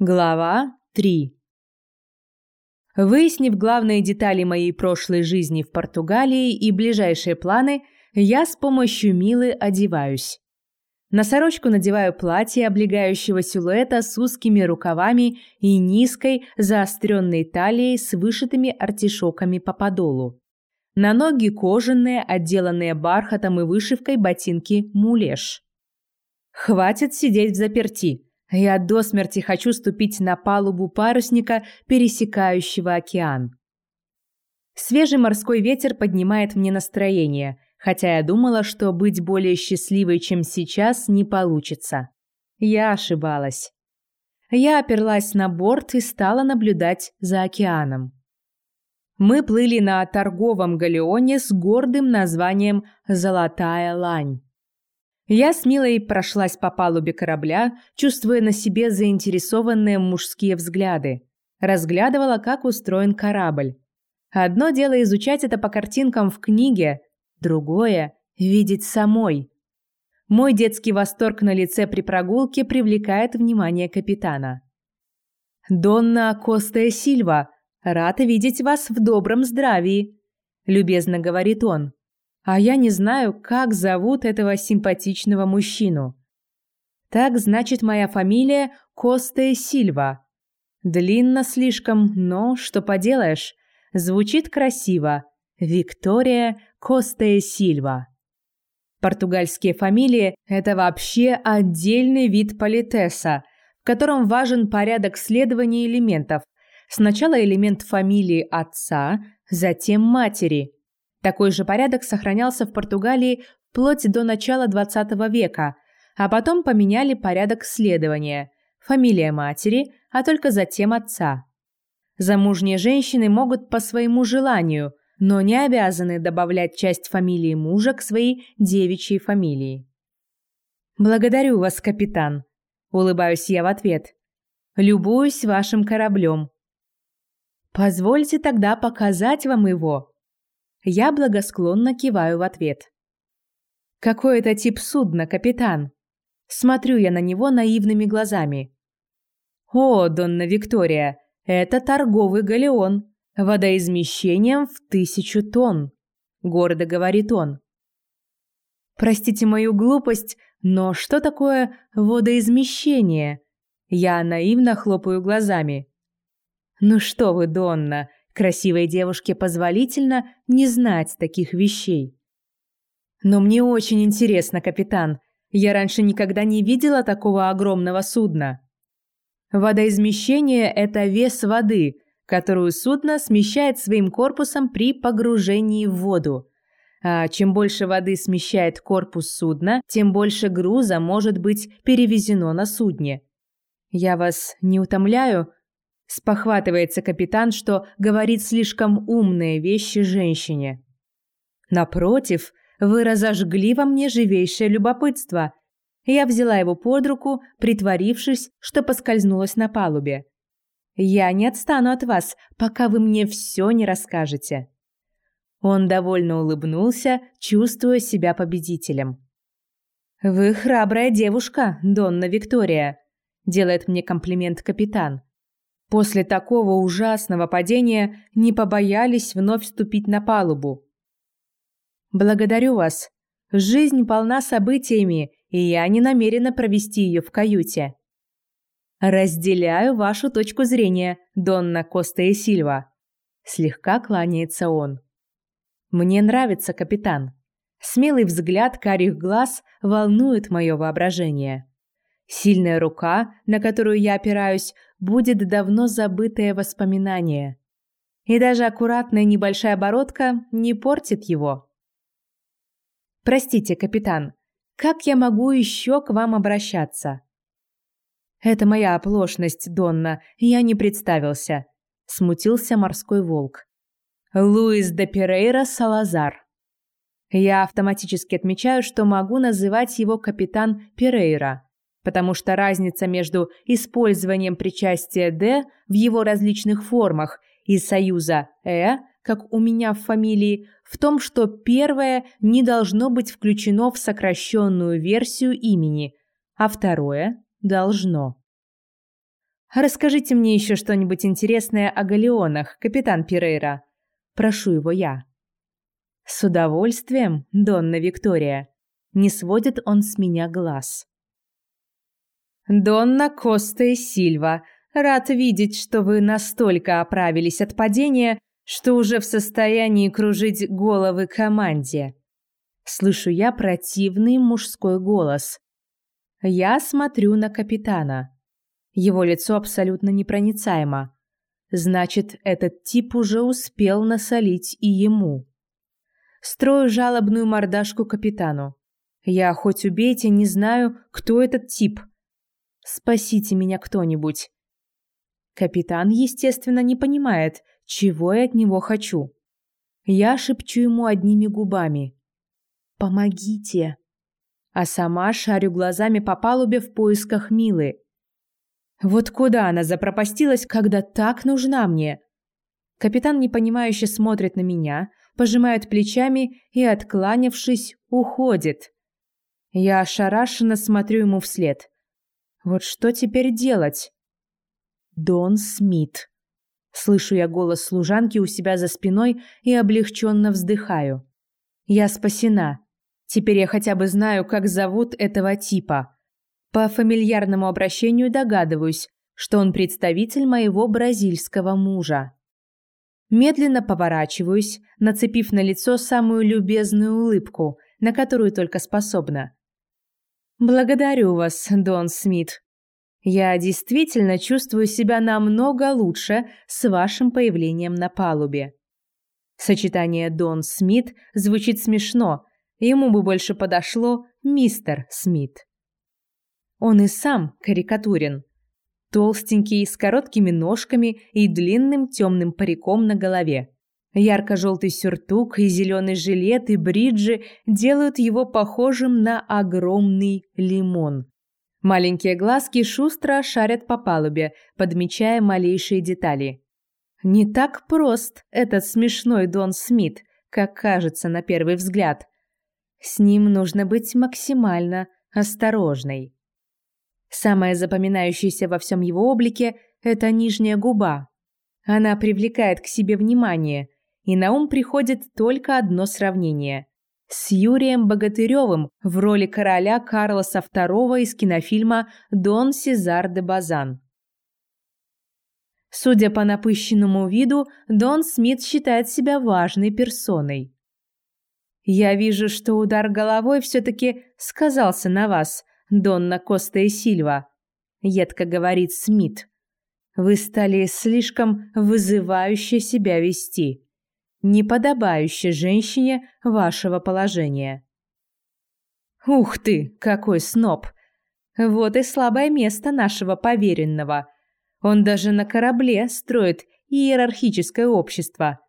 Глава 3 Выяснив главные детали моей прошлой жизни в Португалии и ближайшие планы, я с помощью Милы одеваюсь. На сорочку надеваю платье облегающего силуэта с узкими рукавами и низкой заостренной талией с вышитыми артишоками по подолу. На ноги кожаные, отделанные бархатом и вышивкой ботинки мулеш. Хватит сидеть в заперти. Я до смерти хочу ступить на палубу парусника, пересекающего океан. Свежий морской ветер поднимает мне настроение, хотя я думала, что быть более счастливой, чем сейчас, не получится. Я ошибалась. Я оперлась на борт и стала наблюдать за океаном. Мы плыли на торговом галеоне с гордым названием «Золотая лань». Я с Милой прошлась по палубе корабля, чувствуя на себе заинтересованные мужские взгляды. Разглядывала, как устроен корабль. Одно дело изучать это по картинкам в книге, другое – видеть самой. Мой детский восторг на лице при прогулке привлекает внимание капитана. «Донна Коста Сильва, рад видеть вас в добром здравии», – любезно говорит он а я не знаю, как зовут этого симпатичного мужчину. Так значит, моя фамилия Косте Сильва. Длинно слишком, но что поделаешь, звучит красиво. Виктория Косте Сильва. Португальские фамилии – это вообще отдельный вид политеса, в котором важен порядок следования элементов. Сначала элемент фамилии отца, затем матери – такой же порядок сохранялся в Португалии вплоть до начала XX века, а потом поменяли порядок следования – фамилия матери, а только затем отца. Замужние женщины могут по своему желанию, но не обязаны добавлять часть фамилии мужа к своей девичьей фамилии. «Благодарю вас, капитан», – улыбаюсь я в ответ. «Любуюсь вашим кораблем». «Позвольте тогда показать вам его», я благосклонно киваю в ответ. «Какой это тип судна, капитан?» Смотрю я на него наивными глазами. «О, Донна Виктория, это торговый галеон, водоизмещением в тысячу тонн», – гордо говорит он. Простите мою глупость, но что такое водоизмещение? Я наивно хлопаю глазами. Ну что вы, Донна, Красивой девушке позволительно не знать таких вещей. Но мне очень интересно, капитан. Я раньше никогда не видела такого огромного судна. Водоизмещение – это вес воды, которую судно смещает своим корпусом при погружении в воду. А чем больше воды смещает корпус судна, тем больше груза может быть перевезено на судне. Я вас не утомляю, Спохватывается капитан, что говорит слишком умные вещи женщине. Напротив, вы разожгли во мне живейшее любопытство. Я взяла его под руку, притворившись, что поскользнулась на палубе. Я не отстану от вас, пока вы мне все не расскажете. Он довольно улыбнулся, чувствуя себя победителем. Вы храбрая девушка, Донна Виктория, делает мне комплимент капитан. После такого ужасного падения не побоялись вновь вступить на палубу. Благодарю вас. Жизнь полна событиями, и я не намерена провести ее в каюте. Разделяю вашу точку зрения, Донна Коста и Сильва. Слегка кланяется он. Мне нравится капитан. Смелый взгляд карих глаз волнует мое воображение. Сильная рука, на которую я опираюсь, будет давно забытое воспоминание. И даже аккуратная небольшая оборотка не портит его. Простите, капитан, как я могу еще к вам обращаться? Это моя оплошность, Донна, я не представился. Смутился морской волк. Луис де Перейра Салазар. Я автоматически отмечаю, что могу называть его капитан Перейра потому что разница между использованием причастия «д» в его различных формах и союза «э», как у меня в фамилии, в том, что первое не должно быть включено в сокращенную версию имени, а второе – должно. Расскажите мне еще что-нибудь интересное о галеонах, капитан Пирейра. Прошу его я. С удовольствием, Донна Виктория. Не сводит он с меня глаз. Донна Коста и Сильва, рад видеть, что вы настолько оправились от падения, что уже в состоянии кружить головы команде. Слышу я противный мужской голос. Я смотрю на капитана. Его лицо абсолютно непроницаемо. Значит, этот тип уже успел насолить и ему. Строю жалобную мордашку капитану. Я хоть убейте, не знаю, кто этот тип. Спасите меня кто-нибудь. Капитан, естественно, не понимает, чего я от него хочу. Я шепчу ему одними губами. «Помогите!» А сама шарю глазами по палубе в поисках Милы. Вот куда она запропастилась, когда так нужна мне? Капитан непонимающе смотрит на меня, пожимает плечами и, откланявшись, уходит. Я ошарашенно смотрю ему вслед. Вот что теперь делать? Дон Смит. Слышу я голос служанки у себя за спиной и облегченно вздыхаю. Я спасена. Теперь я хотя бы знаю, как зовут этого типа. По фамильярному обращению догадываюсь, что он представитель моего бразильского мужа. Медленно поворачиваюсь, нацепив на лицо самую любезную улыбку, на которую только способна. «Благодарю вас, Дон Смит. Я действительно чувствую себя намного лучше с вашим появлением на палубе». Сочетание «Дон Смит» звучит смешно, ему бы больше подошло «Мистер Смит». Он и сам карикатурен. Толстенький, с короткими ножками и длинным темным париком на голове. Ярко-желтый сюртук и зеленый жилет и бриджи делают его похожим на огромный лимон. Маленькие глазки шустро шарят по палубе, подмечая малейшие детали. Не так прост этот смешной Дон Смит, как кажется на первый взгляд. С ним нужно быть максимально осторожной. Самое запоминающееся во всем его облике – это нижняя губа. Она привлекает к себе внимание, и на ум приходит только одно сравнение – с Юрием Богатыревым в роли короля Карлоса II из кинофильма «Дон Сезар де Базан». Судя по напыщенному виду, Дон Смит считает себя важной персоной. «Я вижу, что удар головой все-таки сказался на вас», Донна Коста и Сильва», — едко говорит Смит. «Вы стали слишком вызывающе себя вести, неподобающе женщине вашего положения». «Ух ты, какой сноб! Вот и слабое место нашего поверенного. Он даже на корабле строит иерархическое общество.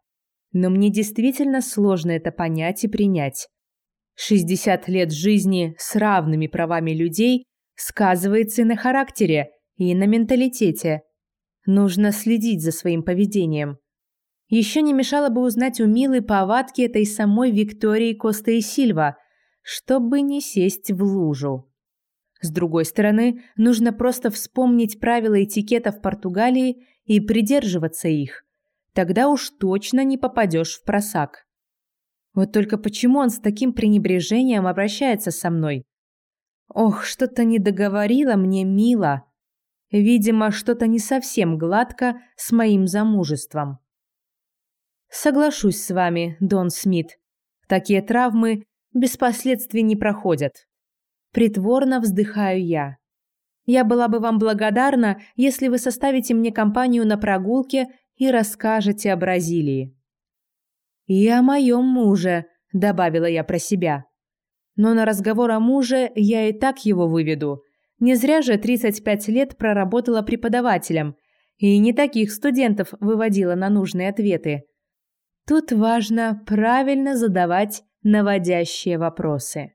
Но мне действительно сложно это понять и принять. 60 лет жизни с равными правами людей сказывается и на характере, и на менталитете. Нужно следить за своим поведением. Еще не мешало бы узнать у Милы повадки этой самой Виктории Коста и Сильва, чтобы не сесть в лужу. С другой стороны, нужно просто вспомнить правила этикета в Португалии и придерживаться их. Тогда уж точно не попадешь в просак. Вот только почему он с таким пренебрежением обращается со мной? Ох, что-то не договорила мне Мила. Видимо, что-то не совсем гладко с моим замужеством. Соглашусь с вами, Дон Смит. Такие травмы без последствий не проходят. Притворно вздыхаю я. Я была бы вам благодарна, если вы составите мне компанию на прогулке и расскажете о Бразилии. «И о моем муже», — добавила я про себя. Но на разговор о муже я и так его выведу. Не зря же 35 лет проработала преподавателем, и не таких студентов выводила на нужные ответы. Тут важно правильно задавать наводящие вопросы.